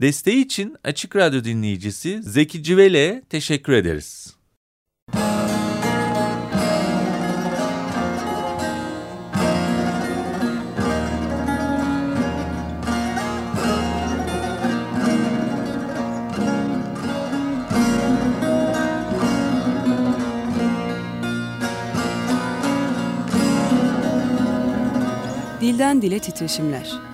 Desteği için Açık Radyo dinleyicisi Zeki Civel'e teşekkür ederiz. Dilden Dile Titreşimler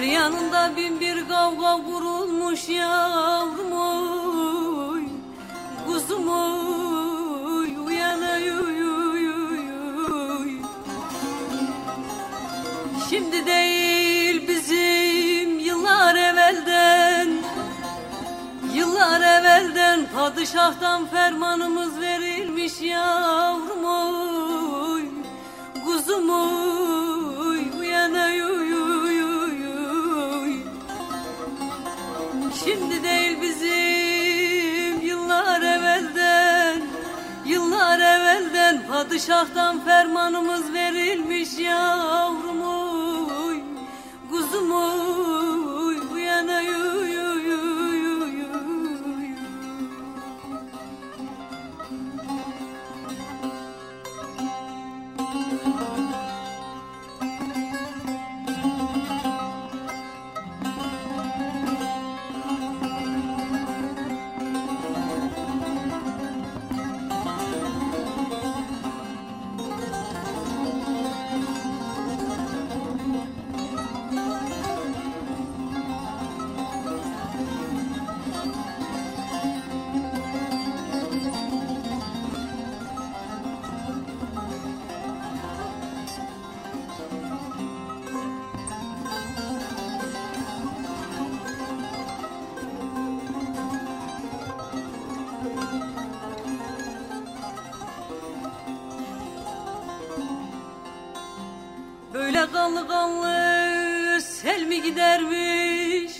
Her yanında bin bir kavga vurulmuş yavrum oy. Kuzum oy uyan uy uy uy. Şimdi değil bizim yıllar evvelden. Yıllar evvelden padişahtan fermanımız verilmiş yavrum oy. Kuzum oy padişahtan fermanımız verilmiş yavrum sel mi gidermiş?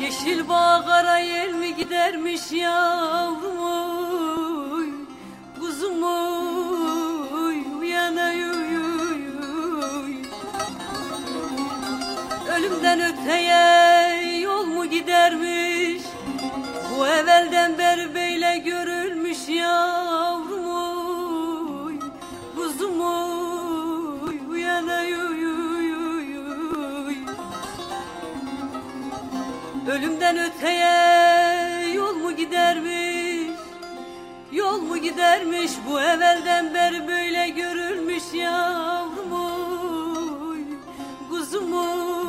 Yeşil bağ kara yel mi gidermiş yavrum oy Kuzum oy uyan uy uy uy Ölümden öteye yol mu gidermiş? Bu evvelden beri Ölümden öteye yol mu gidermiş? Yol mu gidermiş? Bu evvelden beri böyle görülmüş yavrum oy. Kuzum oy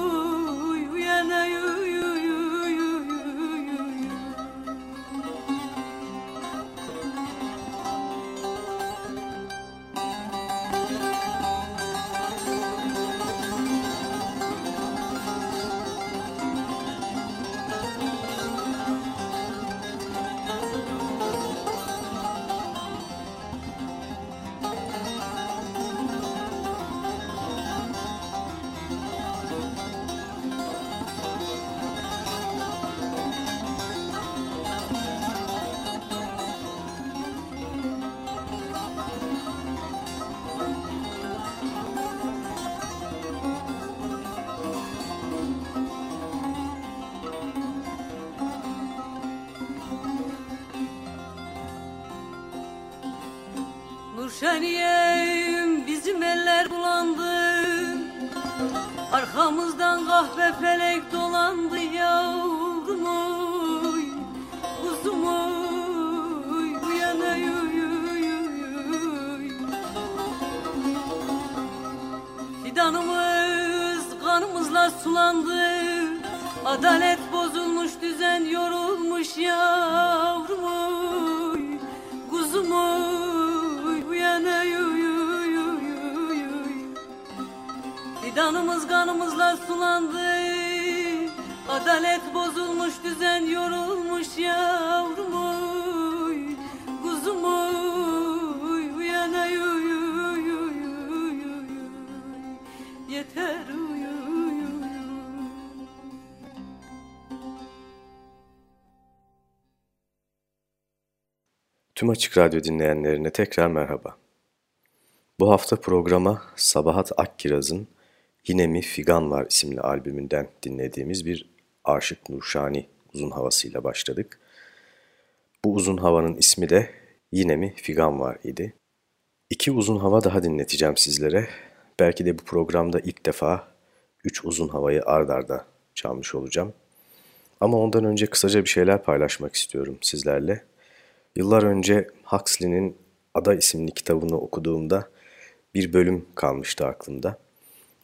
Arkamızdan kahve felek dolandı yavrum oy Kuzum oy uyan ey, oy oy oy oy Fidanımız kanımızla sulandı. Adalet bozulmuş düzen yorulmuş yavrum Fidanımız kanımızla sulandı. Adalet bozulmuş düzen yorulmuş yavrum oy Kuzum oy uyan ey, oy oy oy oy oy Yeter uyu uyu Tüm Açık Radyo dinleyenlerine tekrar merhaba. Bu hafta programa Sabahat Akkiraz'ın Yine Mi Figan Var isimli albümünden dinlediğimiz bir Aşık Nurşani uzun havasıyla başladık. Bu uzun havanın ismi de Yine Mi Figan Var idi. İki uzun hava daha dinleteceğim sizlere. Belki de bu programda ilk defa üç uzun havayı ard arda çalmış olacağım. Ama ondan önce kısaca bir şeyler paylaşmak istiyorum sizlerle. Yıllar önce Huxley'nin Ada isimli kitabını okuduğumda bir bölüm kalmıştı aklımda.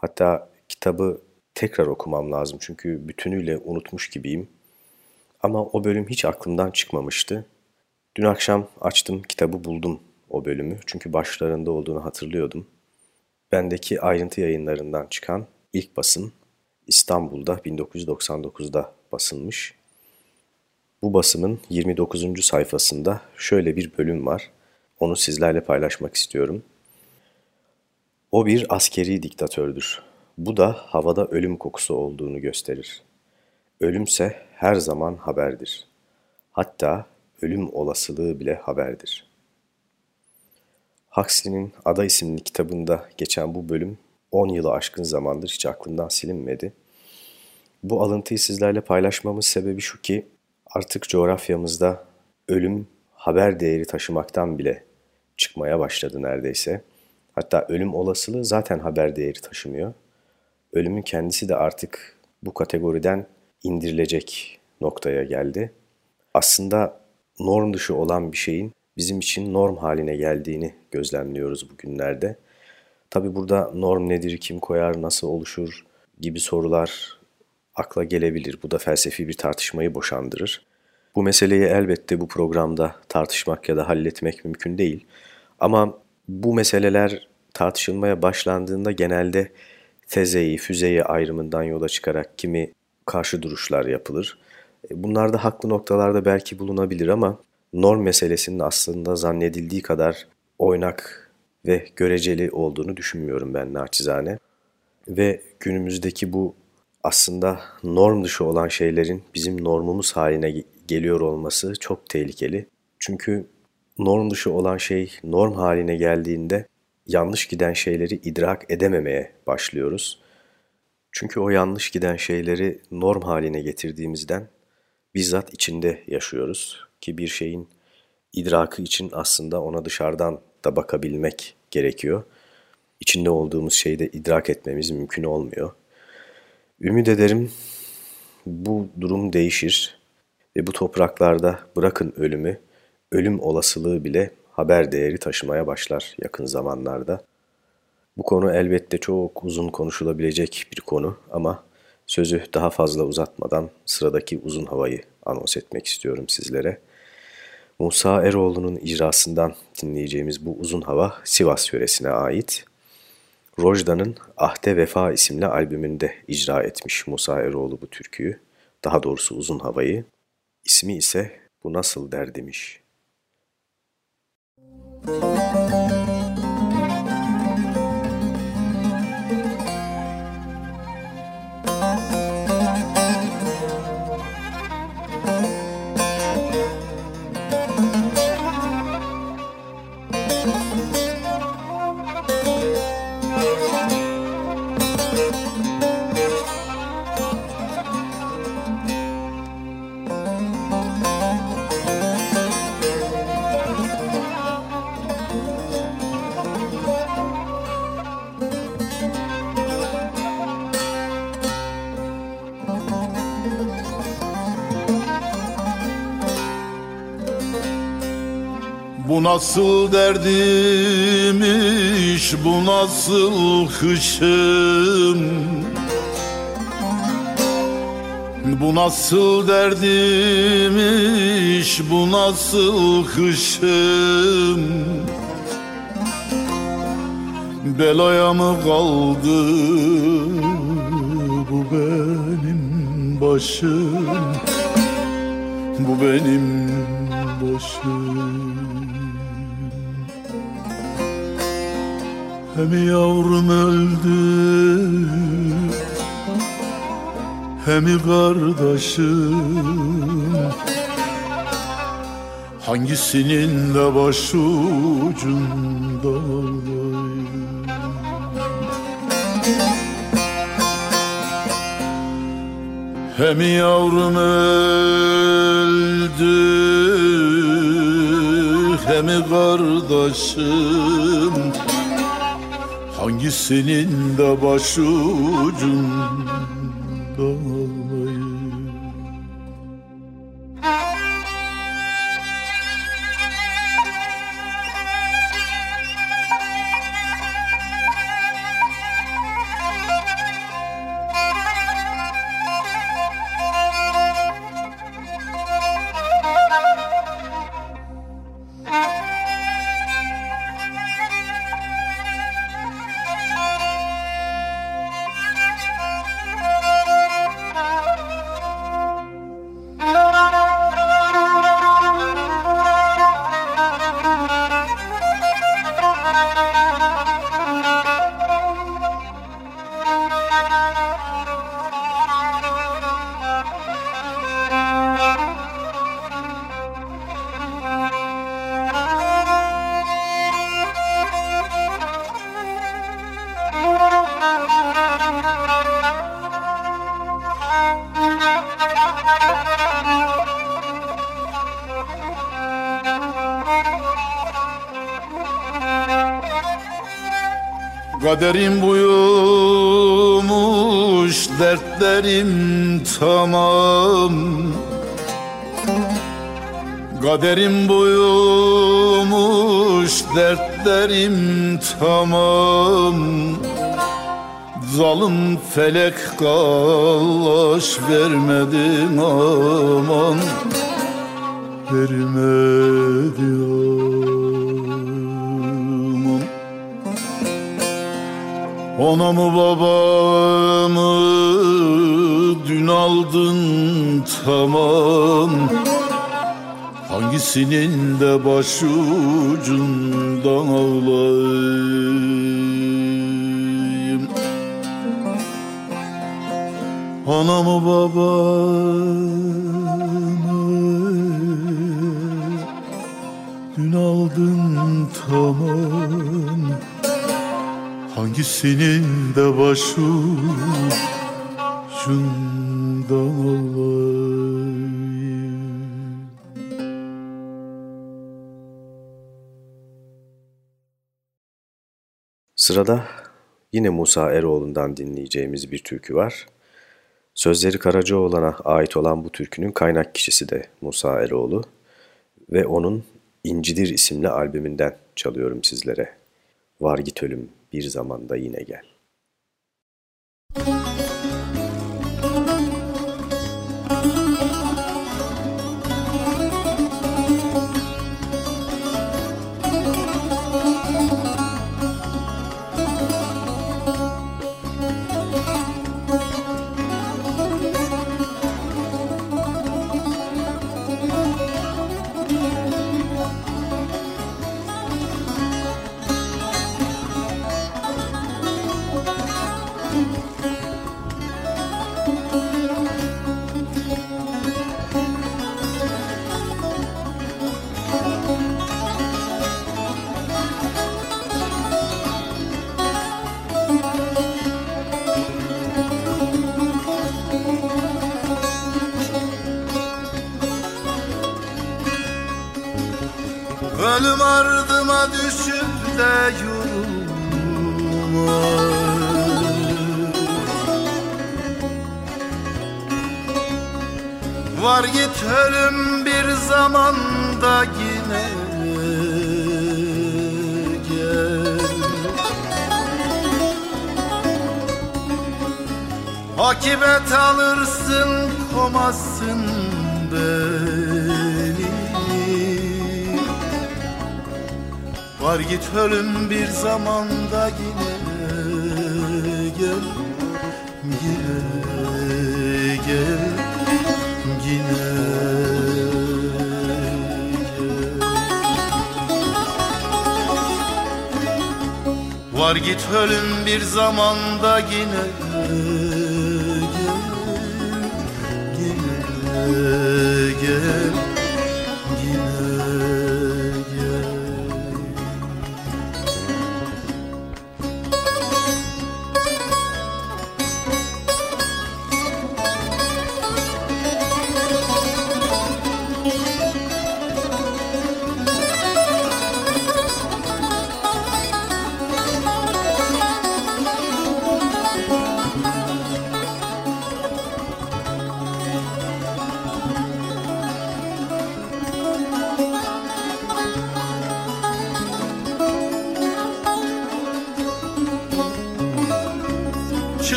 Hatta kitabı tekrar okumam lazım çünkü bütünüyle unutmuş gibiyim. Ama o bölüm hiç aklımdan çıkmamıştı. Dün akşam açtım kitabı buldum o bölümü çünkü başlarında olduğunu hatırlıyordum. Bendeki ayrıntı yayınlarından çıkan ilk basım İstanbul'da 1999'da basılmış. Bu basımın 29. sayfasında şöyle bir bölüm var. Onu sizlerle paylaşmak istiyorum. O bir askeri diktatördür. Bu da havada ölüm kokusu olduğunu gösterir. Ölümse her zaman haberdir. Hatta ölüm olasılığı bile haberdir. Huxley'nin Ada isimli kitabında geçen bu bölüm 10 yılı aşkın zamandır hiç aklımdan silinmedi. Bu alıntıyı sizlerle paylaşmamız sebebi şu ki artık coğrafyamızda ölüm haber değeri taşımaktan bile çıkmaya başladı neredeyse. Hatta ölüm olasılığı zaten haber değeri taşımıyor. Ölümün kendisi de artık bu kategoriden indirilecek noktaya geldi. Aslında norm dışı olan bir şeyin bizim için norm haline geldiğini gözlemliyoruz bugünlerde. Tabi burada norm nedir, kim koyar, nasıl oluşur gibi sorular akla gelebilir. Bu da felsefi bir tartışmayı boşandırır. Bu meseleyi elbette bu programda tartışmak ya da halletmek mümkün değil. Ama bu meseleler tartışılmaya başlandığında genelde tezeyi, füzeyi ayrımından yola çıkarak kimi karşı duruşlar yapılır. E, bunlar da haklı noktalarda belki bulunabilir ama norm meselesinin aslında zannedildiği kadar oynak ve göreceli olduğunu düşünmüyorum ben naçizane. Ve günümüzdeki bu aslında norm dışı olan şeylerin bizim normumuz haline geliyor olması çok tehlikeli. Çünkü norm dışı olan şey norm haline geldiğinde yanlış giden şeyleri idrak edememeye başlıyoruz. Çünkü o yanlış giden şeyleri norm haline getirdiğimizden bizzat içinde yaşıyoruz ki bir şeyin idrakı için aslında ona dışarıdan da bakabilmek gerekiyor. İçinde olduğumuz şeyi de idrak etmemiz mümkün olmuyor. Ümit ederim bu durum değişir ve bu topraklarda bırakın ölümü, ölüm olasılığı bile haber değeri taşımaya başlar yakın zamanlarda. Bu konu elbette çok uzun konuşulabilecek bir konu ama sözü daha fazla uzatmadan sıradaki uzun havayı anons etmek istiyorum sizlere. Musa Eroğlu'nun icrasından dinleyeceğimiz bu uzun hava Sivas yöresine ait. Rojda'nın Ahde Vefa isimli albümünde icra etmiş Musa Eroğlu bu türküyü, daha doğrusu uzun havayı. İsmi ise Bu Nasıl Derdimiş. Müzik Bu nasıl derdimiş, bu nasıl kışım Bu nasıl derdimiş, bu nasıl kışım Belaya mı kaldı bu benim başım? Bu benim başım Hem yavrum öldü Hem kardeşim. Hangisinin de başucunda olayım? Hem yavrum öldü Hem kardeşim Hangisinin de başucunda Kaderim buymuş dertlerim tamam. Kaderim buymuş dertlerim tamam. Zalim felek kallaş vermedin aman. Vermedi aman Anamı babamı dün aldın? Tamam. Hangisinin de başucundan ağlayayım Anamı babamı Hangisinin de başucundan Sırada yine Musa Eroğlu'ndan dinleyeceğimiz bir türkü var. Sözleri Karacaoğlan'a ait olan bu türkünün kaynak kişisi de Musa Eroğlu ve onun İncidir isimli albümünden çalıyorum sizlere. Var git ölüm bir zamanda yine gel. Yine gel Yine gel Yine Var git ölüm bir zamanda yine gel Yine gel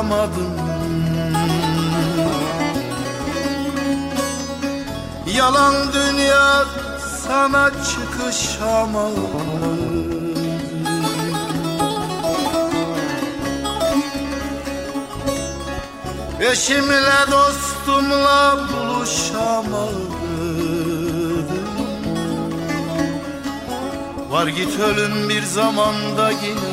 ulaşamadım Yalan dünya sana çıkışamadım Eşimle dostumla buluşamadım. Var git ölüm bir zamanda yine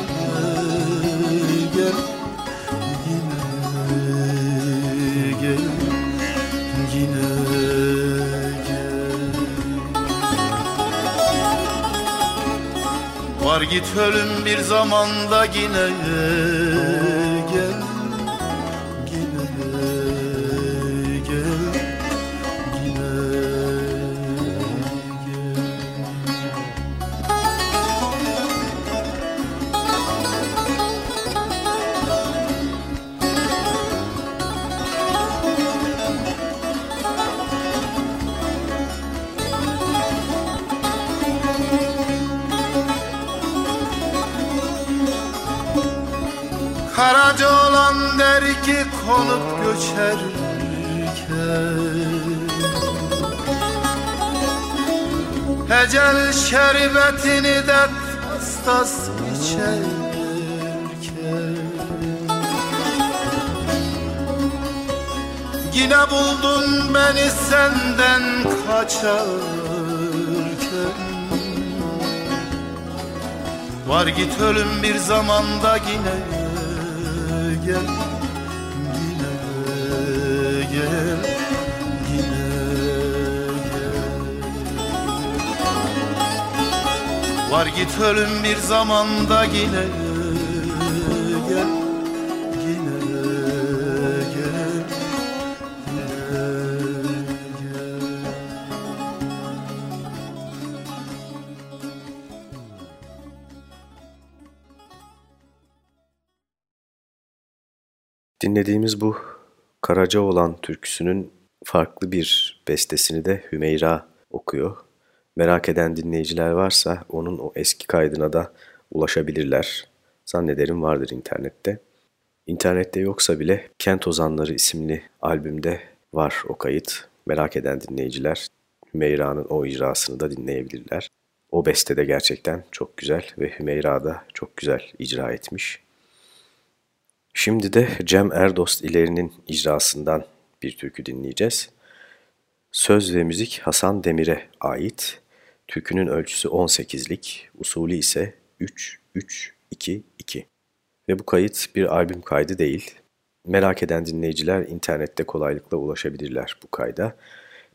Var git ölüm bir zamanda yine konup göçerken Ecel şerbetini de tas tas içerken Yine buldun beni senden kaçarken Var git ölüm bir zamanda yine Var git ölüm bir zamanda yine gel Yine gel Yine gel Dinlediğimiz bu Karaca olan türküsünün farklı bir bestesini de Hümeyra okuyor. Merak eden dinleyiciler varsa onun o eski kaydına da ulaşabilirler. Zannederim vardır internette. İnternette yoksa bile Kent Ozanları isimli albümde var o kayıt. Merak eden dinleyiciler Hümeyra'nın o icrasını da dinleyebilirler. O beste de gerçekten çok güzel ve Hümeyra da çok güzel icra etmiş. Şimdi de Cem Erdost İleri'nin icrasından bir türkü dinleyeceğiz. Söz ve müzik Hasan Demir'e ait. Türkünün ölçüsü 18'lik, usulü ise 3-3-2-2. Ve bu kayıt bir albüm kaydı değil. Merak eden dinleyiciler internette kolaylıkla ulaşabilirler bu kayda.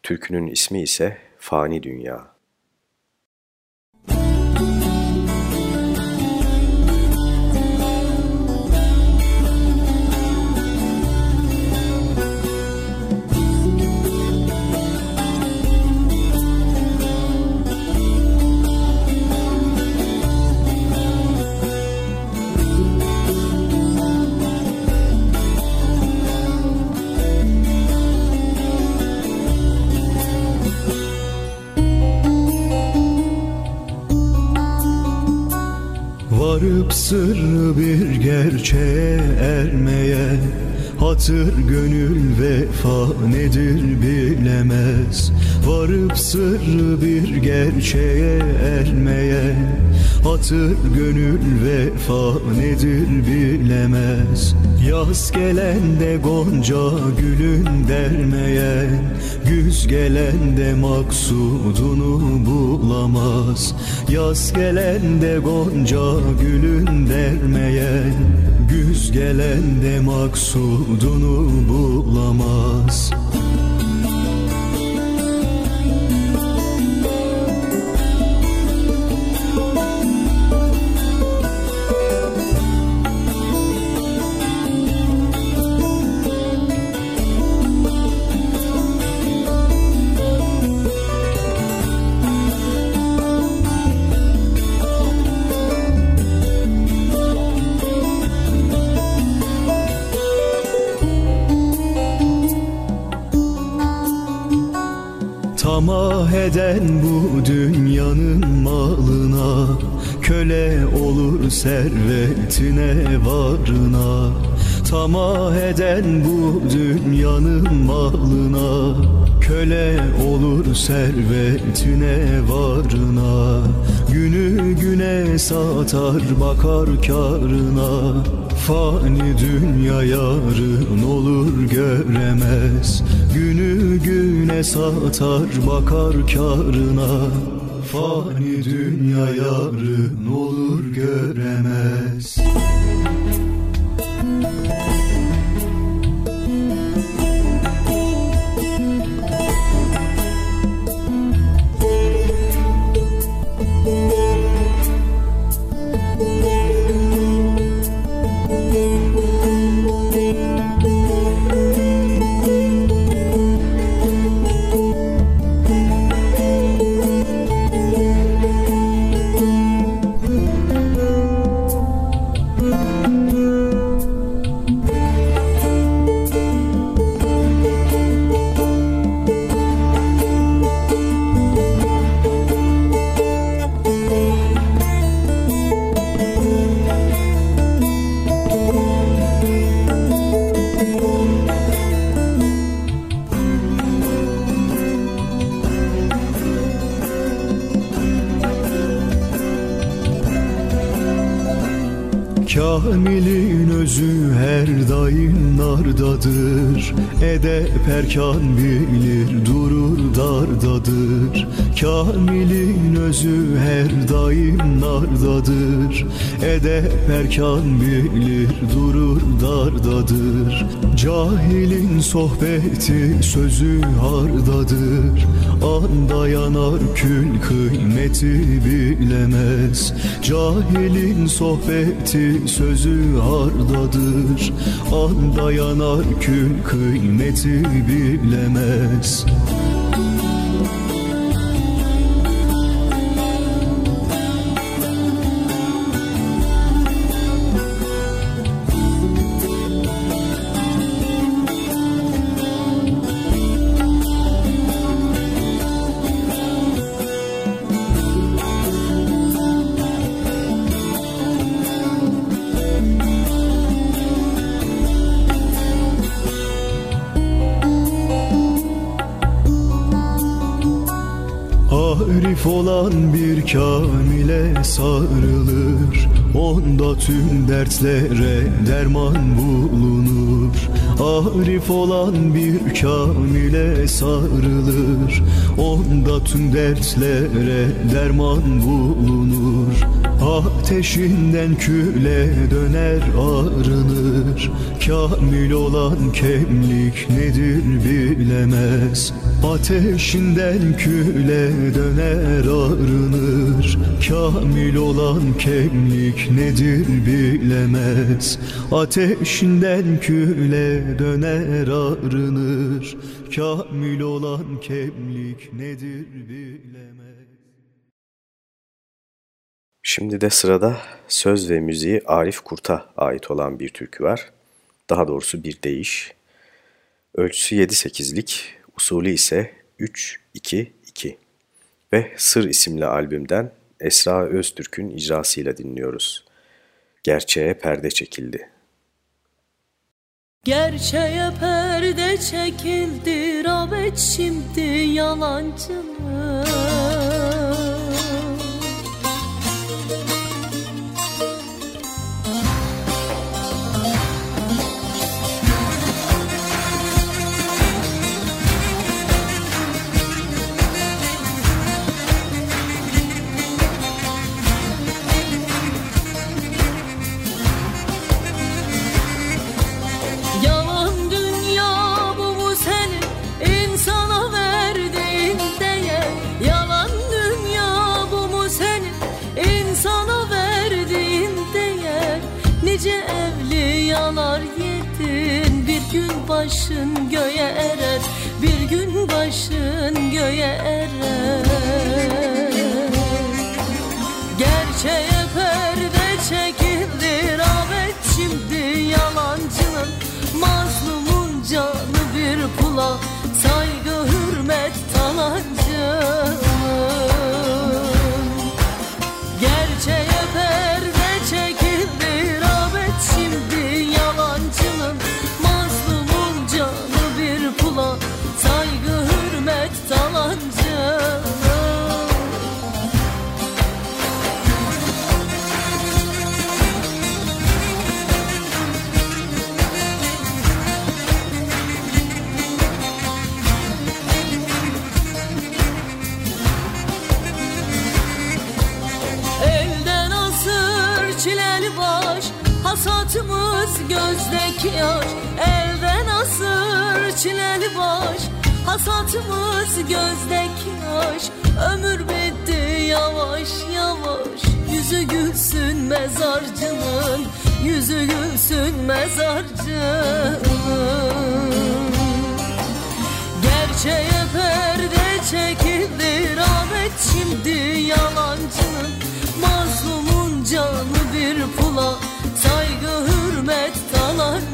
Türkünün ismi ise Fani Dünya. Varıp sırrı bir gerçeğe ermeye Hatır gönül vefa nedir bilemez. Varıp sırrı bir gerçeğe ermeye. Hatır gönül vefa nedir bilemez. Yaz gelende gonca gülün dermeyen Güz gelende maksudunu bulamaz. Yaz gelende gonca gülün dermeyen Güz gelende maksudunu bulamaz servetine varına Tamah eden bu dünyanın malına Köle olur servetine varına Günü güne satar bakar karına Fani dünya yarın olur göremez Günü güne satar bakar karına Fani dünya yarın olur göremez nardadır Edep erkan bilir durur dardadır. Kamilin özü her daim nardadır. Edep erkan bilir durur dardadır. Cahilin sohbeti sözü hardadır Anda yanar kül kıymeti bilemez. Cahilin sohbeti sözü hardadır. Anda yanar kül kıymeti bilemez bir kamile sarılır Onda tüm dertlere derman bulunur. Arif olan bir kamile sarılır Onda tüm dertlere derman bulunur Ateşinden küle döner arınır. Kamil olan kemlik nedir bilemez. Ateşinden küle döner arınır. Kamil olan kemlik nedir bilemez. Ateşinden küle döner arınır. Kamil olan kemlik nedir bilemez Şimdi de sırada söz ve müziği Arif Kurt'a ait olan bir türkü var. Daha doğrusu bir deyiş. Ölçüsü 7-8'lik, usulü ise 3-2-2 ve Sır isimli albümden Esra Öztürk'ün icrasıyla dinliyoruz. gerçeğe perde çekildi. Gerçeğe perde çekildi, rağbet şimdi yalancının başın göğe erer Bir gün başın göğe erer. Gerçeğe perde çekildi rağbet şimdi yalancının Mazlumun canı bir pula yaş Elden asır çileli baş Hasatımız gözdeki yaş Ömür bitti yavaş yavaş Yüzü gülsün mezarcının Yüzü gülsün mezarcının Gerçeğe perde çekildi Rahmet şimdi yalancının. Mazlumun canı bir pula Saygı hürmet talancı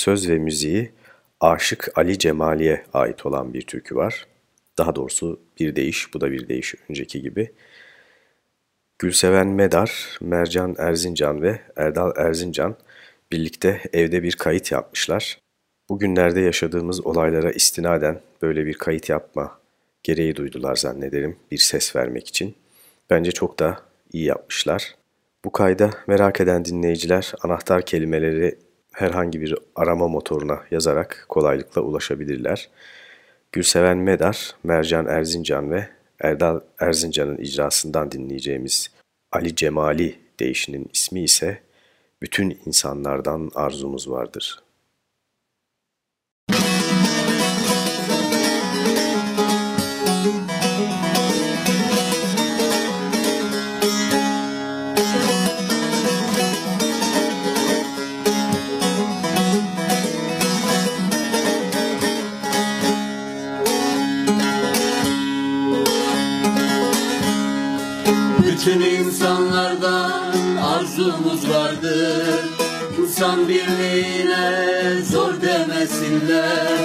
söz ve müziği Aşık Ali Cemali'ye ait olan bir türkü var. Daha doğrusu bir deyiş, bu da bir deyiş önceki gibi. Gülseven Medar, Mercan Erzincan ve Erdal Erzincan birlikte evde bir kayıt yapmışlar. Bugünlerde yaşadığımız olaylara istinaden böyle bir kayıt yapma gereği duydular zannederim bir ses vermek için. Bence çok da iyi yapmışlar. Bu kayda merak eden dinleyiciler anahtar kelimeleri herhangi bir arama motoruna yazarak kolaylıkla ulaşabilirler. Gülseven Medar, Mercan Erzincan ve Erdal Erzincan'ın icrasından dinleyeceğimiz Ali Cemali değişinin ismi ise Bütün insanlardan arzumuz vardır. İnsanlardan arzumuz vardır. İnsan birliğine zor demesinler.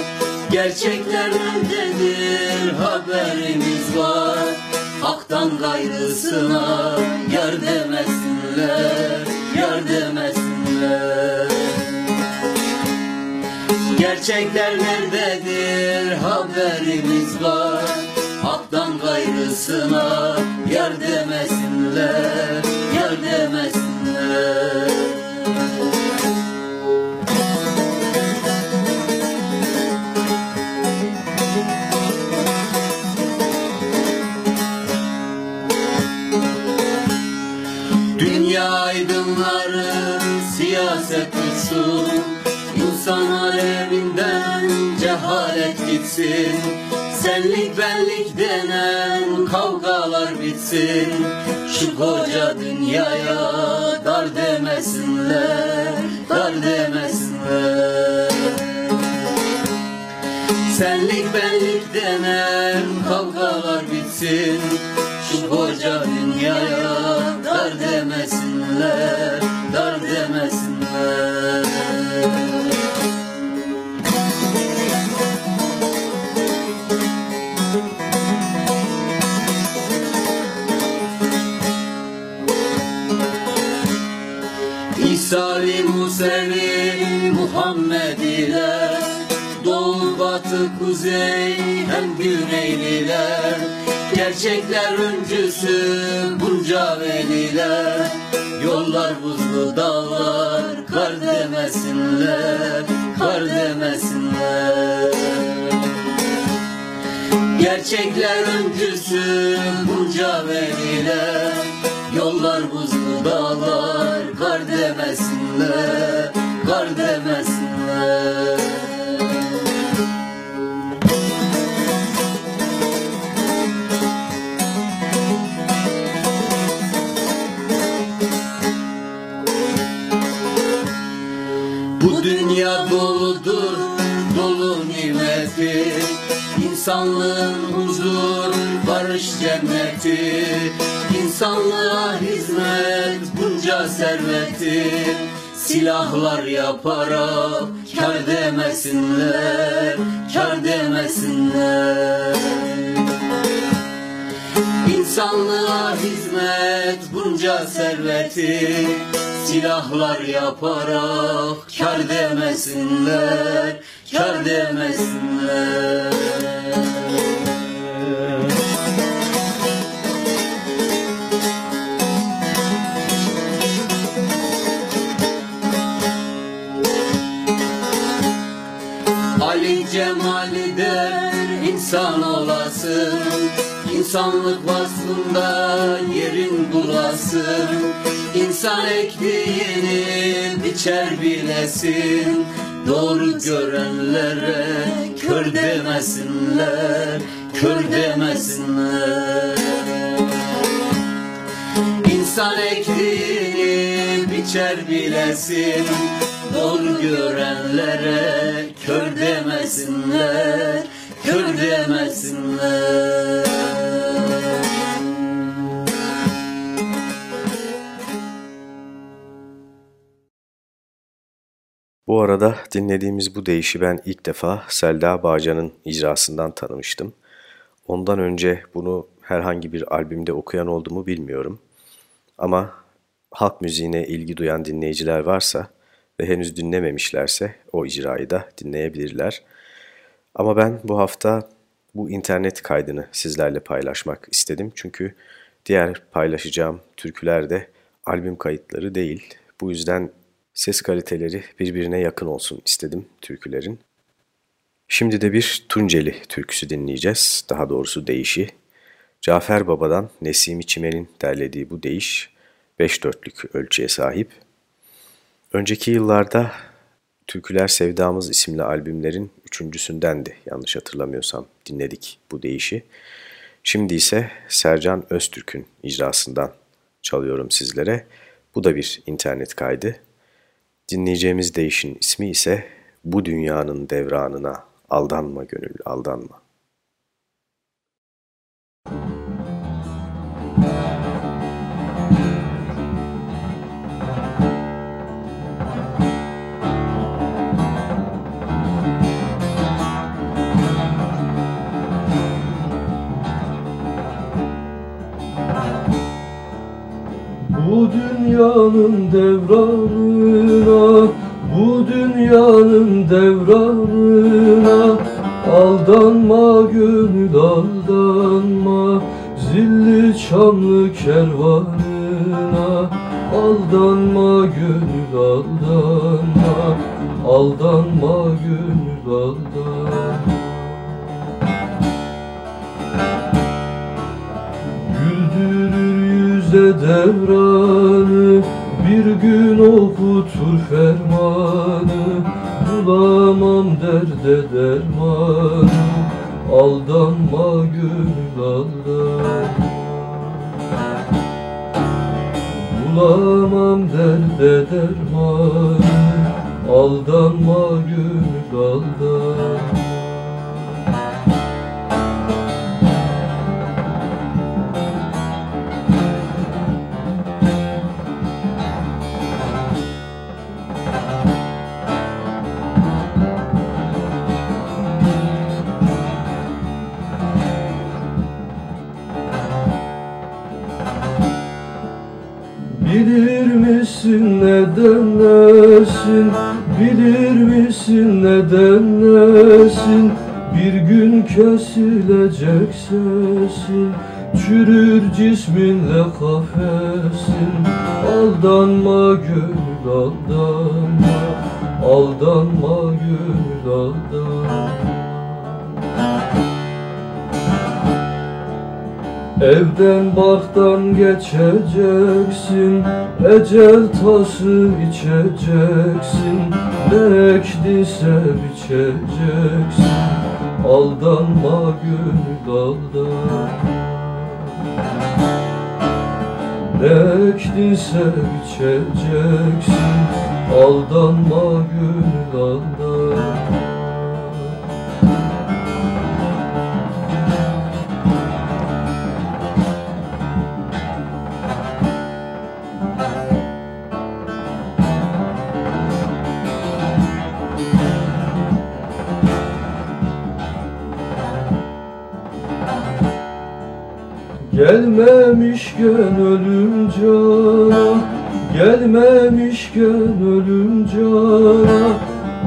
Gerçekler öndedir haberimiz var. Hak'tan gayrısına yar demesinler Yar demesinler. Gerçekler nerededir? Haberimiz var. Hak'tan gayrısına yar demesinler Yar demesinler. Dünya aydınları siyaset tutsun. İnsan aleminden cehalet gitsin Senlik benlik denen kavgalar bitsin. Şu koca dünyaya dar demesinler Dar demesinler. Senlik benlik denen kavgalar bitsin. Şu koca dünyaya dar demesinler Dar demesinler Batı kuzey hem güneyliler Gerçekler öncüsü bunca veliler. Yollar buzlu dağlar kar demesinler Kar demesinler. Gerçekler öncüsü bunca veliler. Yollar buzlu dağlar kar demesinler Kar demesinler İnsanlığın huzur, barış cenneti. İnsanlığa hizmet, bunca serveti. Silahlar yaparak kar demesinler, kar demesinler. İnsanlığa hizmet bunca serveti. Silahlar yaparak kar demesinler Kar demesinler Ali Cemali der insan olasın. İnsanlık vasfında yerin bulasın. İnsan ektiğini biçer bilesin. Doğru görenlere kör demesinler Kör demesinler İnsan ektiğini biçer bilesin Doğru görenlere kör demesinler Kör demesinler Bu arada dinlediğimiz bu deyişi ben ilk defa Selda Bağcan'ın icrasından tanımıştım. Ondan önce bunu herhangi bir albümde okuyan oldu mu bilmiyorum. Ama halk müziğine ilgi duyan dinleyiciler varsa ve henüz dinlememişlerse o icrayı da dinleyebilirler. Ama ben bu hafta bu internet kaydını sizlerle paylaşmak istedim. Çünkü diğer paylaşacağım türküler de albüm kayıtları değil. Bu yüzden ses kaliteleri birbirine yakın olsun istedim türkülerin. Şimdi de bir Tunceli türküsü dinleyeceğiz. Daha doğrusu deyişi. Cafer Baba'dan Nesimi Çimen'in derlediği bu deyiş 5 dörtlük ölçüye sahip. Önceki yıllarda Türküler Sevdamız isimli albümlerin üçüncüsündendi yanlış hatırlamıyorsam dinledik bu deyişi. Şimdi ise Sercan Öztürk'ün icrasından çalıyorum sizlere. Bu da bir internet kaydı. Dinleyeceğimiz deyişin ismi ise Bu Dünyanın Devranına Aldanma Gönül Aldanma. Dünyanın devranına Bu dünyanın devranına Aldanma gönül aldanma Zilli çamlı kervanına. Aldanma gönül aldanma Aldanma gönül aldanma yüze devranı Bir gün okutur fermanı. Bulamam derde dermanı Aldanma gönül aldanma Bulamam derde dermanı Aldanma gönül aldanma neden nesin? Bilir misin neden nesin? Bir gün kesilecek sesin. Çürür cisminle kafesin. Aldanma gönül aldanma. Aldanma gönül aldanma Evden barktan geçeceksin Ecel tası içeceksin Ne ekdiyse biçeceksin. Aldanma gönül aldanma Ne ekdiyse biçeceksin Aldanma gönül aldanma Gelmemişken ölüm cana Gelmemişken ölüm cana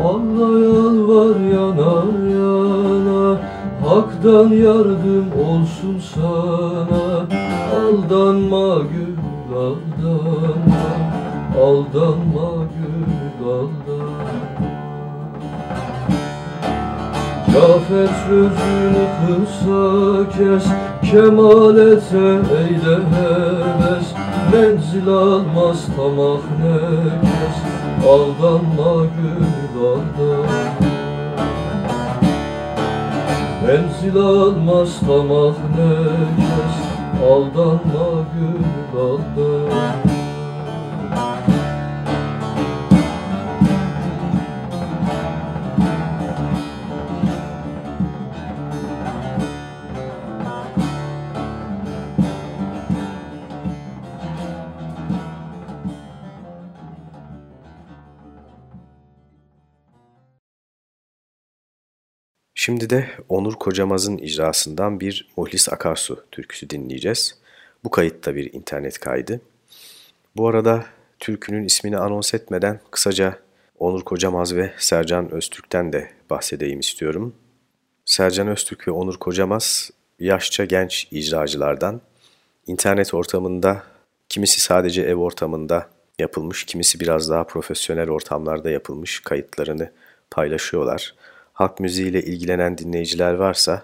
Allah yalvar yanar yana Hak'tan yardım olsun sana. Aldanma gül aldanma Aldanma gül aldanma Cafer sözünü kısa kes Kemalete eyle heves Menzil almaz tamah nefes Aldanma gül aldanma Menzil almaz tamah nefes Aldanma gül aldanma Şimdi de Onur Kocamaz'ın icrasından bir Muhlis Akarsu türküsü dinleyeceğiz. Bu kayıt da bir internet kaydı. Bu arada türkünün ismini anons etmeden kısaca Onur Kocamaz ve Sercan Öztürk'ten de bahsedeyim istiyorum. Sercan Öztürk ve Onur Kocamaz yaşça genç icracılardan. İnternet ortamında kimisi sadece ev ortamında yapılmış, kimisi biraz daha profesyonel ortamlarda yapılmış kayıtlarını paylaşıyorlar halk müziğiyle ilgilenen dinleyiciler varsa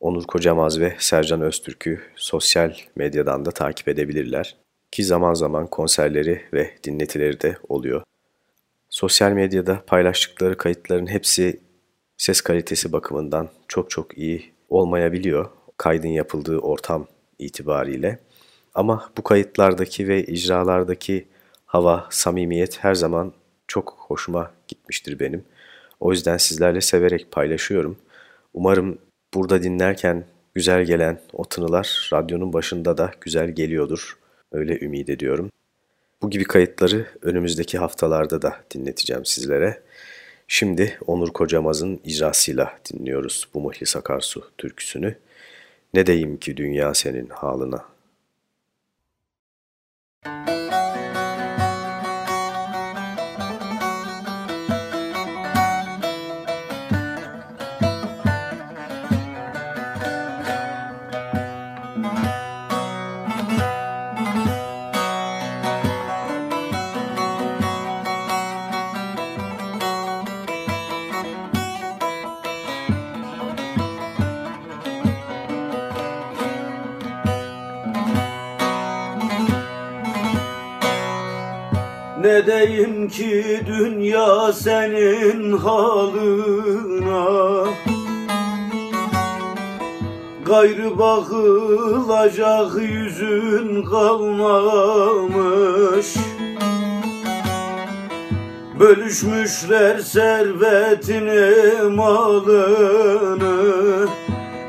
Onur Kocamaz ve Sercan Öztürk'ü sosyal medyadan da takip edebilirler. Ki zaman zaman konserleri ve dinletileri de oluyor. Sosyal medyada paylaştıkları kayıtların hepsi ses kalitesi bakımından çok çok iyi olmayabiliyor. Kaydın yapıldığı ortam itibariyle. Ama bu kayıtlardaki ve icralardaki hava, samimiyet her zaman çok hoşuma gitmiştir benim. O yüzden sizlerle severek paylaşıyorum. Umarım burada dinlerken güzel gelen o tınılar radyonun başında da güzel geliyordur. Öyle ümit ediyorum. Bu gibi kayıtları önümüzdeki haftalarda da dinleteceğim sizlere. Şimdi Onur Kocamaz'ın icrasıyla dinliyoruz bu Muhlis Akarsu türküsünü. Ne deyim ki dünya senin halına. Ne diyeyim ki dünya senin halına. Gayrı bakılacak yüzün kalmamış. Bölüşmüşler servetini malını.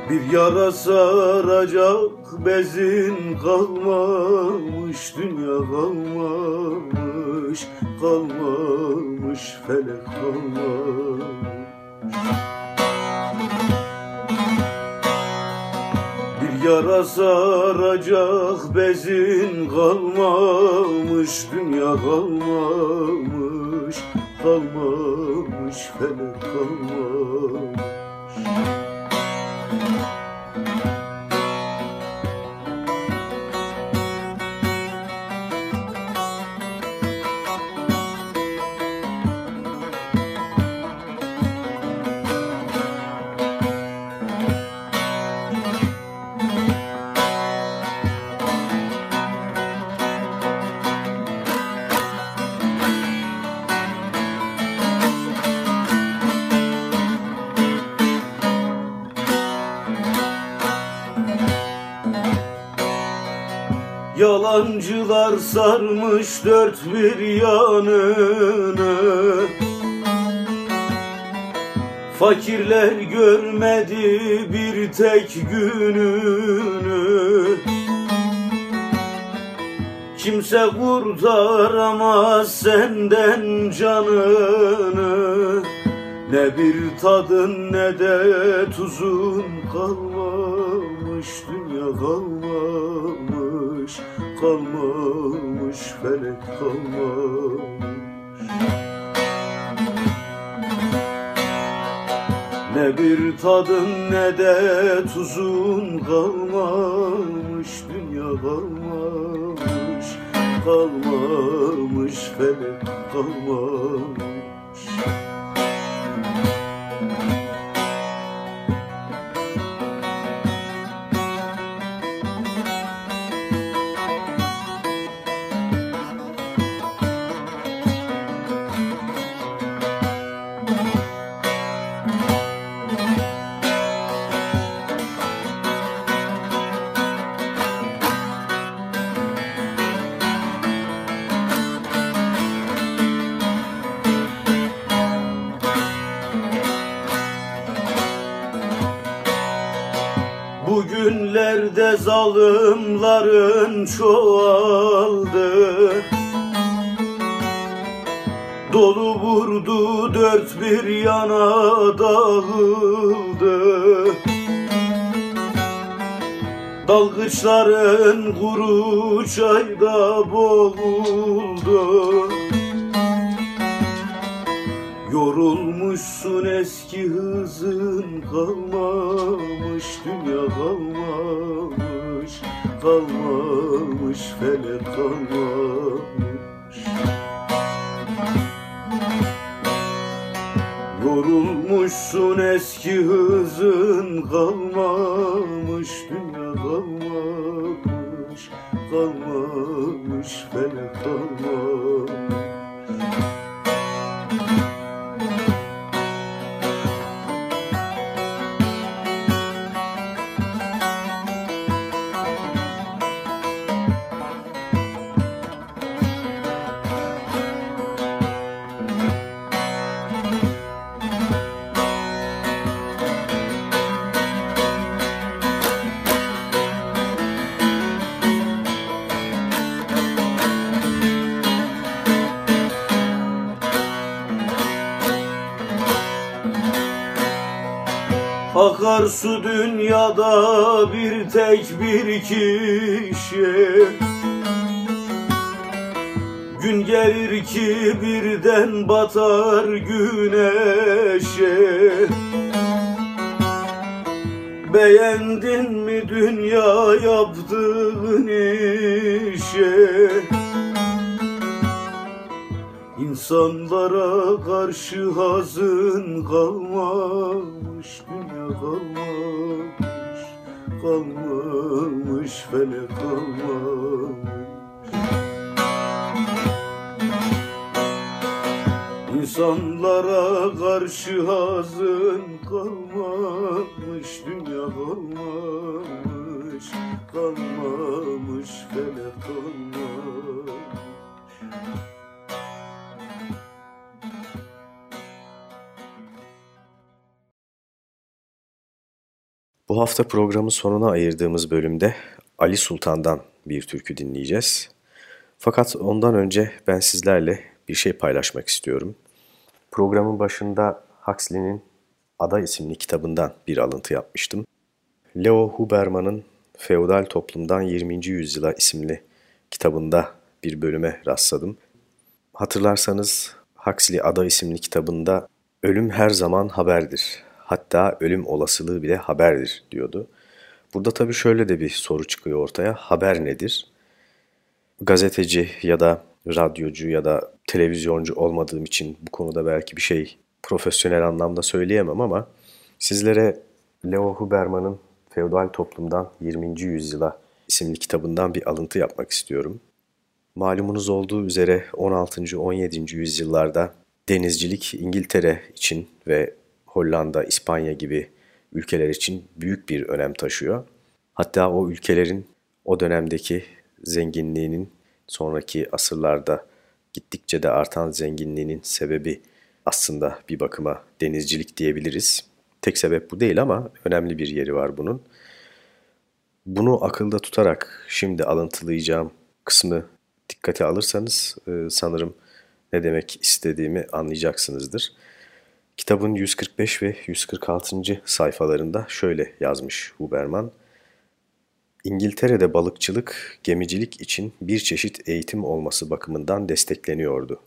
Bir yara saracak bezin kalmamış Dünya kalmamış, kalmamış Felek kalmamış. Bir yara saracak bezin kalmamış Dünya kalmamış, kalmamış Felek kalmamış Yalancılar sarmış dört bir yanını. Fakirler görmedi bir tek gününü. Kimse kurtaramaz senden canını. Ne bir tadın ne de tuzun kalmamış Dünya kalmamış, kalmamış Felek kalmamış. Ne bir tadın ne de tuzun kalmamış Dünya kalmamış, kalmamış Felek kalmamış zalimlerin çoğaldı. Dolu vurdu dört bir yana dağıldı. Dalgıçların kuru çayda boğuldu Akarsu dünyada bir tek bir kişi. Gün gelir ki birden batar güneşe. Beğendin mi dünya yaptığın işe İnsanlara karşı hazın Dünya kalmamış, kalmamış Felek kalmamış. İnsanlara karşı hazın kalmamış Dünya kalmamış Kalmamış felek kalmamış Bu hafta programın sonuna ayırdığımız bölümde Ali Sultan'dan bir türkü dinleyeceğiz. Fakat ondan önce ben sizlerle bir şey paylaşmak istiyorum. Programın başında Huxley'nin Ada isimli kitabından bir alıntı yapmıştım. Leo Huberman'ın Feodal Toplumdan 20. Yüzyıla isimli kitabında bir bölüme rastladım. Hatırlarsanız Huxley Ada isimli kitabında ölüm her zaman haberdir. Hatta ölüm olasılığı bile haberdir diyordu. Burada tabii şöyle de bir soru çıkıyor ortaya. Haber nedir? Gazeteci ya da radyocu ya da televizyoncu olmadığım için bu konuda belki bir şey profesyonel anlamda söyleyemem ama sizlere Leo Huberman'ın Feodal Toplumdan 20. Yüzyıla isimli kitabından bir alıntı yapmak istiyorum. Malumunuz olduğu üzere 16. 17. yüzyıllarda denizcilik İngiltere için ve Hollanda, İspanya gibi ülkeler için büyük bir önem taşıyor. Hatta o ülkelerin o dönemdeki zenginliğinin sonraki asırlarda gittikçe de artan zenginliğinin sebebi aslında bir bakıma denizcilik diyebiliriz. Tek sebep bu değil ama önemli bir yeri var bunun. Bunu akılda tutarak şimdi alıntılayacağım kısmı dikkate alırsanız e, sanırım ne demek istediğimi anlayacaksınızdır. Kitabın 145 ve 146. sayfalarında şöyle yazmış Huberman. İngiltere'de balıkçılık, gemicilik için bir çeşit eğitim olması bakımından destekleniyordu.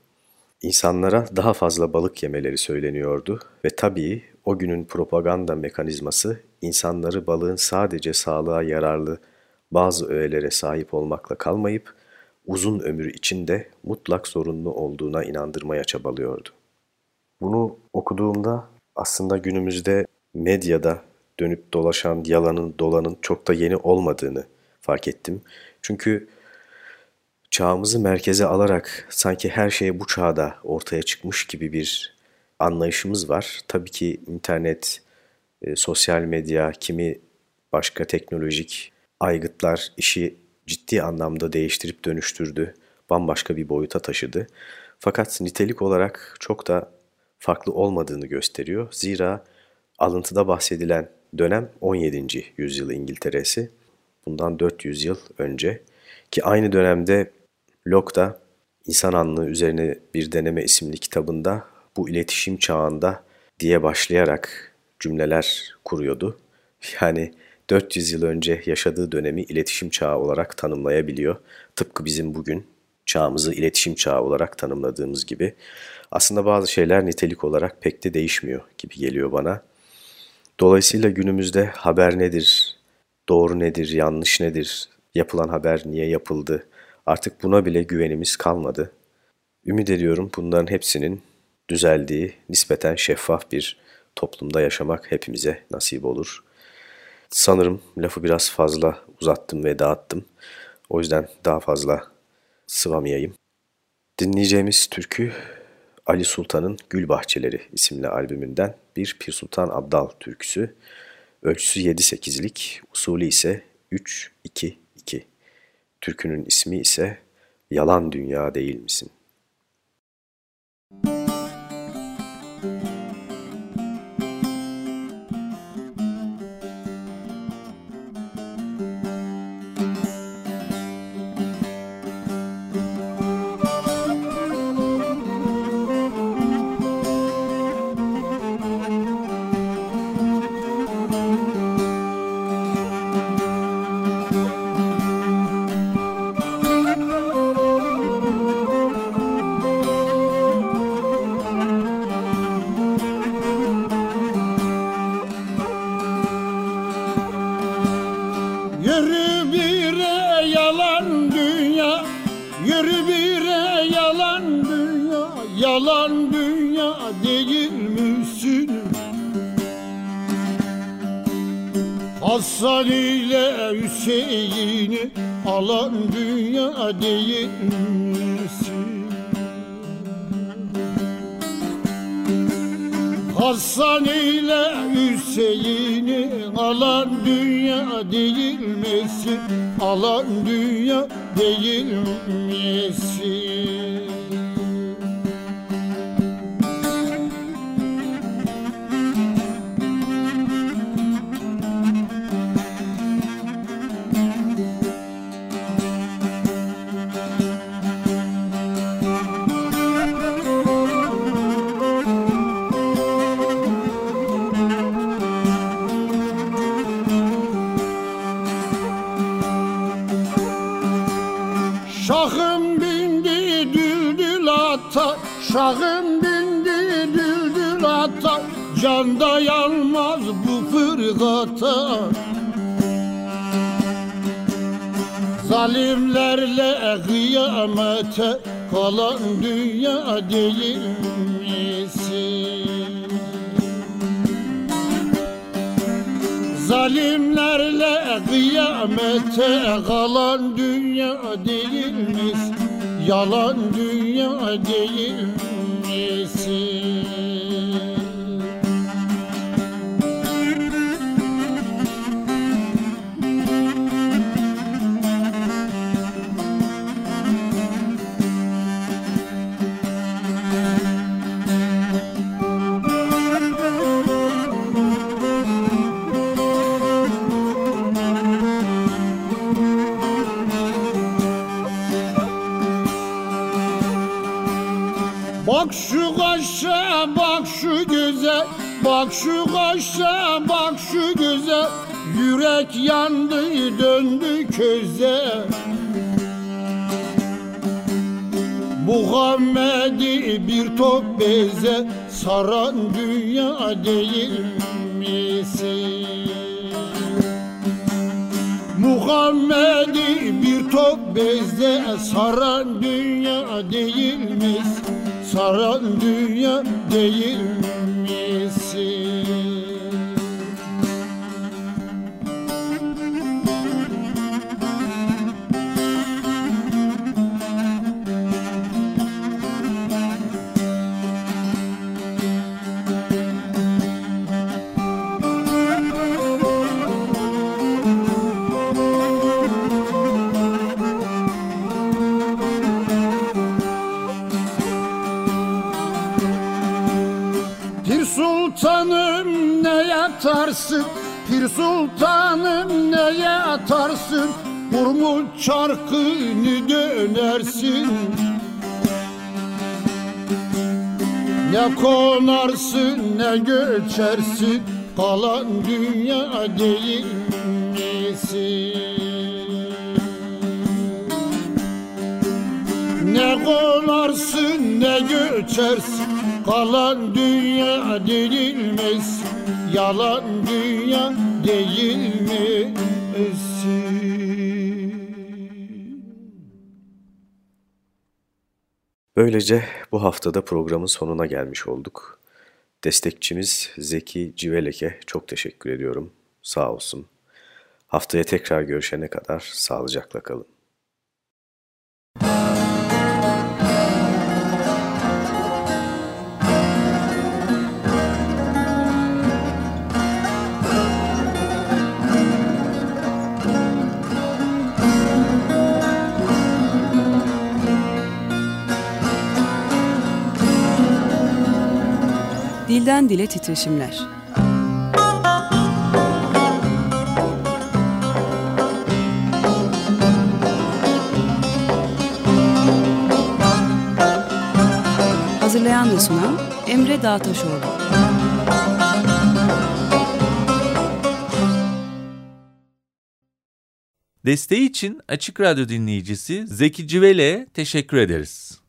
İnsanlara daha fazla balık yemeleri söyleniyordu ve tabii o günün propaganda mekanizması insanları balığın sadece sağlığa yararlı bazı öğelere sahip olmakla kalmayıp uzun ömür için de mutlak zorunlu olduğuna inandırmaya çabalıyordu. Bunu okuduğumda aslında günümüzde medyada dönüp dolaşan yalanın dolanın çok da yeni olmadığını fark ettim. Çünkü çağımızı merkeze alarak sanki her şey bu çağda ortaya çıkmış gibi bir anlayışımız var. Tabii ki internet, e, sosyal medya, kimi başka teknolojik aygıtlar işi ciddi anlamda değiştirip dönüştürdü. Bambaşka bir boyuta taşıdı. Fakat nitelik olarak çok da farklı olmadığını gösteriyor. Zira alıntıda bahsedilen dönem 17. yüzyıl İngiltere'si. Bundan 400 yıl önce ki aynı dönemde Locke da İnsan Anlığı üzerine bir deneme isimli kitabında bu iletişim çağında diye başlayarak cümleler kuruyordu. Yani 400 yıl önce yaşadığı dönemi iletişim çağı olarak tanımlayabiliyor. Tıpkı bizim bugün çağımızı iletişim çağı olarak tanımladığımız gibi. Aslında bazı şeyler nitelik olarak pek de değişmiyor gibi geliyor bana. Dolayısıyla günümüzde haber nedir, doğru nedir, yanlış nedir, yapılan haber niye yapıldı, artık buna bile güvenimiz kalmadı. Ümit ediyorum bunların hepsinin düzeldiği, nispeten şeffaf bir toplumda yaşamak hepimize nasip olur. Sanırım lafı biraz fazla uzattım ve dağıttım. O yüzden daha fazla sıvamayayım. Dinleyeceğimiz türkü Ali Sultan'ın Gül Bahçeleri isimli albümünden bir Pir Sultan Abdal türküsü. Ölçüsü 7-8'lik, usulü ise 3-2-2. Türkünün ismi ise Yalan Dünya Değil Misin? Hasan Zalimlerle kıyamete kalan dünya değil misin? Yalan dünya değil şu kaşa bak şu göze Yürek yandı döndü köze Muhammed'i bir top beze Saran dünya değil misin? Muhammed'i bir top beze Saran dünya değil misin? Saran dünya değil misin? Sultanım ne yatarsın? Pir sultanım ne yatarsın? Vurmuş çarkını dönersin. Ne konarsın ne göçersin? Kalan dünya değil misin? Ne konarsın ne göçersin Kalan dünya değilmez Yalan dünya değil misin? Böylece bu haftada programın sonuna gelmiş olduk. Destekçimiz Zeki Civelek'e çok teşekkür ediyorum. Sağ olsun. Haftaya tekrar görüşene kadar sağlıcakla kalın. Dilden dile titreşimler. Hazırlayan ve sunan Emre Dağtaşoğlu. Desteği için Açık Radyo dinleyicisi Zeki Civelek'e teşekkür ederiz.